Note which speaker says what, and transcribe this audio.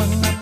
Speaker 1: mga